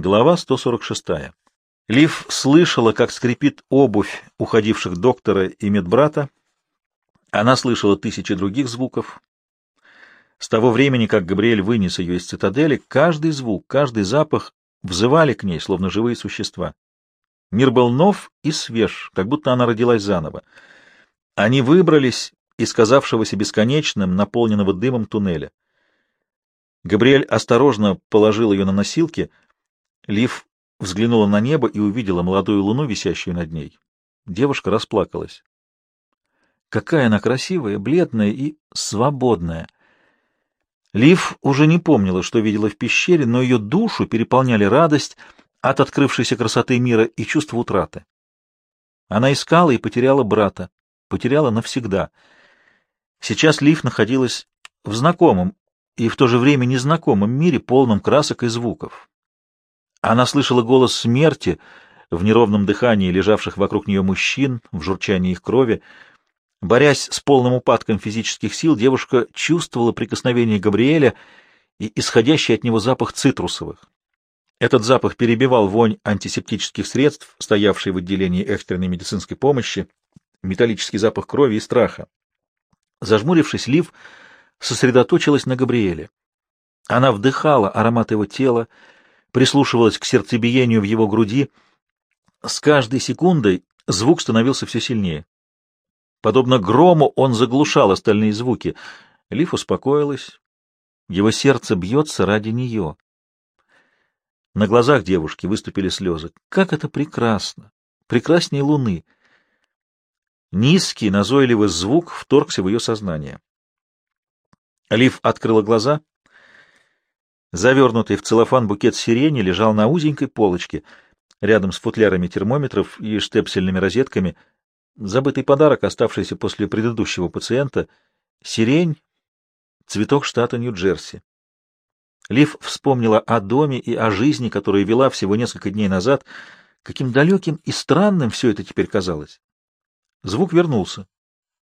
Глава 146. Лив слышала, как скрипит обувь уходивших доктора и медбрата. Она слышала тысячи других звуков. С того времени, как Габриэль вынес ее из цитадели, каждый звук, каждый запах взывали к ней, словно живые существа. Мир был нов и свеж, как будто она родилась заново. Они выбрались из казавшегося бесконечным, наполненного дымом туннеля. Габриэль осторожно положил ее на носилки. Лив взглянула на небо и увидела молодую луну, висящую над ней. Девушка расплакалась. Какая она красивая, бледная и свободная. Лив уже не помнила, что видела в пещере, но ее душу переполняли радость от открывшейся красоты мира и чувство утраты. Она искала и потеряла брата, потеряла навсегда. Сейчас Лив находилась в знакомом и в то же время незнакомом мире, полном красок и звуков. Она слышала голос смерти в неровном дыхании лежавших вокруг нее мужчин, в журчании их крови. Борясь с полным упадком физических сил, девушка чувствовала прикосновение Габриэля и исходящий от него запах цитрусовых. Этот запах перебивал вонь антисептических средств, стоявшей в отделении экстренной медицинской помощи, металлический запах крови и страха. Зажмурившись, Лив сосредоточилась на Габриэле. Она вдыхала аромат его тела, прислушивалась к сердцебиению в его груди. С каждой секундой звук становился все сильнее. Подобно грому он заглушал остальные звуки. Лив успокоилась. Его сердце бьется ради нее. На глазах девушки выступили слезы. Как это прекрасно! Прекраснее луны! Низкий, назойливый звук вторгся в ее сознание. Лив открыла глаза. Завернутый в целлофан букет сирени лежал на узенькой полочке, рядом с футлярами термометров и штепсельными розетками. Забытый подарок, оставшийся после предыдущего пациента. Сирень — цветок штата Нью-Джерси. Лив вспомнила о доме и о жизни, которую вела всего несколько дней назад. Каким далеким и странным все это теперь казалось. Звук вернулся,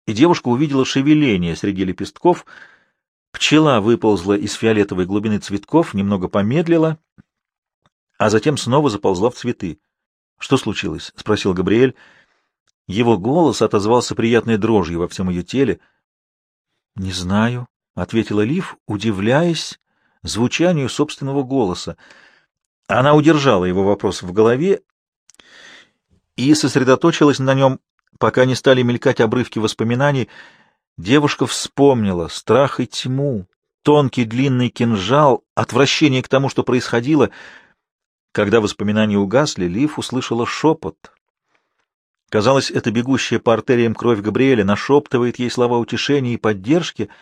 и девушка увидела шевеление среди лепестков. Пчела выползла из фиолетовой глубины цветков, немного помедлила, а затем снова заползла в цветы. — Что случилось? — спросил Габриэль. Его голос отозвался приятной дрожью во всем ее теле. — Не знаю, — ответила Лив, удивляясь звучанию собственного голоса. Она удержала его вопрос в голове и сосредоточилась на нем, пока не стали мелькать обрывки воспоминаний. Девушка вспомнила страх и тьму, тонкий длинный кинжал, отвращение к тому, что происходило. Когда воспоминания угасли, Лив услышала шепот. Казалось, это бегущая по артериям кровь Габриэля нашептывает ей слова утешения и поддержки —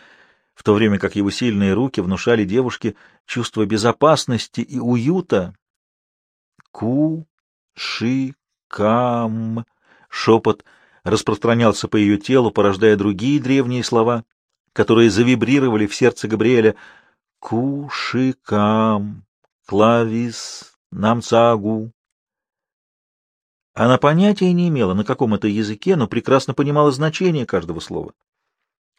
в то время как его сильные руки внушали девушке чувство безопасности и уюта. Ку-ши-кам. Шепот распространялся по ее телу, порождая другие древние слова, которые завибрировали в сердце Габриэля. Ку-ши-кам. Клавис. Намцагу. Она понятия не имела, на каком это языке, но прекрасно понимала значение каждого слова.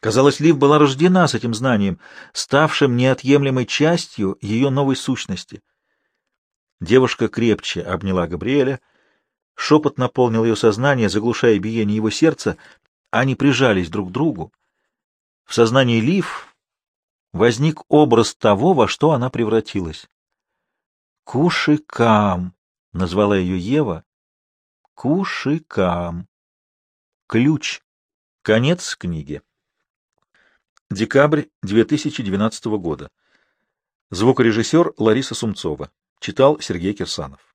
Казалось, Лив была рождена с этим знанием, ставшим неотъемлемой частью ее новой сущности. Девушка крепче обняла Габриэля, шепот наполнил ее сознание, заглушая биение его сердца, они прижались друг к другу. В сознании Лив возник образ того, во что она превратилась. «Кушикам», — назвала ее Ева, «Кушикам». Ключ. Конец книги. Декабрь 2012 года. Звукорежиссер Лариса Сумцова. Читал Сергей Кирсанов.